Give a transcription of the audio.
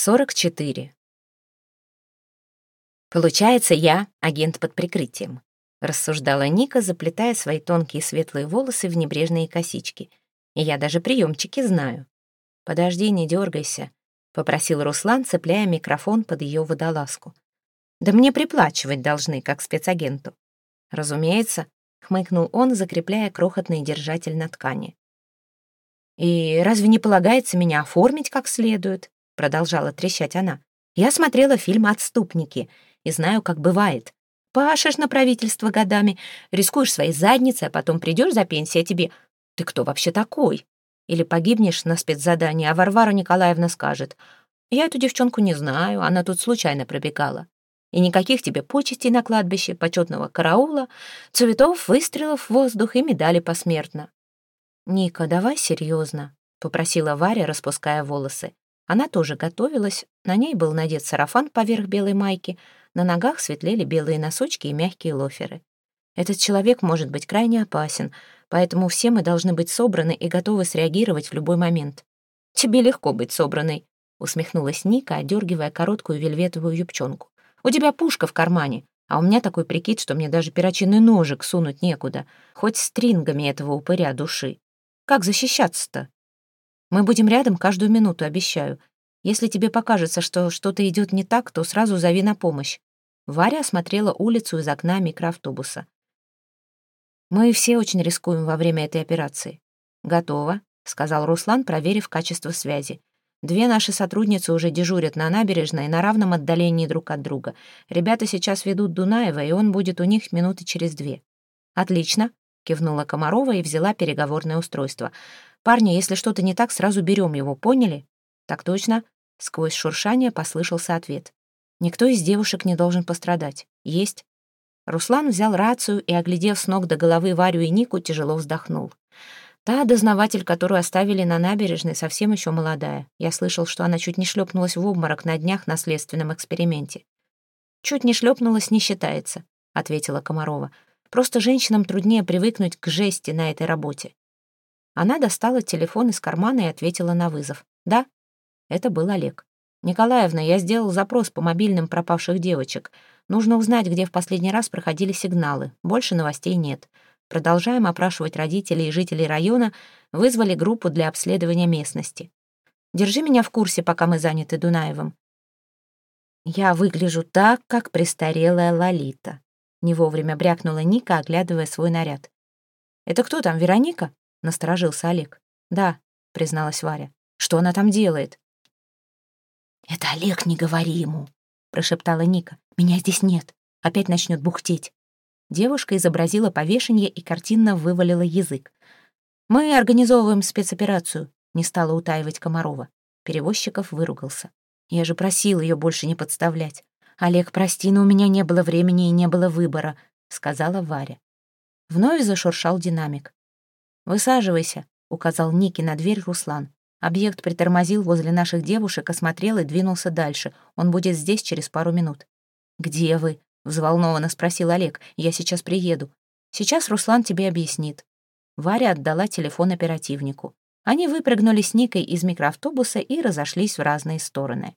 44. «Получается, я агент под прикрытием», — рассуждала Ника, заплетая свои тонкие светлые волосы в небрежные косички. «И я даже приемчики знаю». «Подожди, не дергайся», — попросил Руслан, цепляя микрофон под ее водолазку. «Да мне приплачивать должны, как спецагенту». «Разумеется», — хмыкнул он, закрепляя крохотный держатель на ткани. «И разве не полагается меня оформить как следует?» Продолжала трещать она. «Я смотрела фильм «Отступники» и знаю, как бывает. Пашешь на правительство годами, рискуешь своей задницей, а потом придешь за пенсией, а тебе «Ты кто вообще такой?» Или погибнешь на спецзадании, а Варвара Николаевна скажет «Я эту девчонку не знаю, она тут случайно пробегала». И никаких тебе почестей на кладбище, почетного караула, цветов, выстрелов в воздух и медали посмертно. «Ника, давай серьезно», — попросила Варя, распуская волосы. Она тоже готовилась, на ней был надет сарафан поверх белой майки, на ногах светлели белые носочки и мягкие лоферы. Этот человек может быть крайне опасен, поэтому все мы должны быть собраны и готовы среагировать в любой момент. «Тебе легко быть собранной», — усмехнулась Ника, одергивая короткую вельветовую юбчонку. «У тебя пушка в кармане, а у меня такой прикид, что мне даже перочинный ножик сунуть некуда, хоть стрингами этого упыря души. Как защищаться-то?» Мы будем рядом каждую минуту, обещаю. Если тебе покажется, что что-то идет не так, то сразу зови на помощь». Варя осмотрела улицу из окна микроавтобуса. «Мы все очень рискуем во время этой операции». «Готово», — сказал Руслан, проверив качество связи. «Две наши сотрудницы уже дежурят на набережной на равном отдалении друг от друга. Ребята сейчас ведут Дунаева, и он будет у них минуты через две». «Отлично», — кивнула Комарова и взяла переговорное устройство. «Парни, если что-то не так, сразу берем его, поняли?» «Так точно». Сквозь шуршание послышался ответ. «Никто из девушек не должен пострадать. Есть». Руслан взял рацию и, оглядев с ног до головы Варю и Нику, тяжело вздохнул. Та дознаватель, которую оставили на набережной, совсем еще молодая. Я слышал, что она чуть не шлепнулась в обморок на днях на следственном эксперименте. «Чуть не шлепнулась не считается», — ответила Комарова. «Просто женщинам труднее привыкнуть к жести на этой работе. Она достала телефон из кармана и ответила на вызов. «Да?» Это был Олег. «Николаевна, я сделал запрос по мобильным пропавших девочек. Нужно узнать, где в последний раз проходили сигналы. Больше новостей нет. Продолжаем опрашивать родителей и жителей района, вызвали группу для обследования местности. Держи меня в курсе, пока мы заняты Дунаевым». «Я выгляжу так, как престарелая Лолита», — не вовремя брякнула Ника, оглядывая свой наряд. «Это кто там, Вероника?» — насторожился Олег. «Да», — призналась Варя. «Что она там делает?» «Это Олег, не говори ему», — прошептала Ника. «Меня здесь нет. Опять начнет бухтеть». Девушка изобразила повешение и картинно вывалила язык. «Мы организовываем спецоперацию», — не стала утаивать Комарова. Перевозчиков выругался. «Я же просил ее больше не подставлять. Олег, прости, но у меня не было времени и не было выбора», — сказала Варя. Вновь зашуршал динамик. «Высаживайся», — указал Ники на дверь Руслан. Объект притормозил возле наших девушек, осмотрел и двинулся дальше. Он будет здесь через пару минут. «Где вы?» — взволнованно спросил Олег. «Я сейчас приеду. Сейчас Руслан тебе объяснит». Варя отдала телефон оперативнику. Они выпрыгнули с Никой из микроавтобуса и разошлись в разные стороны.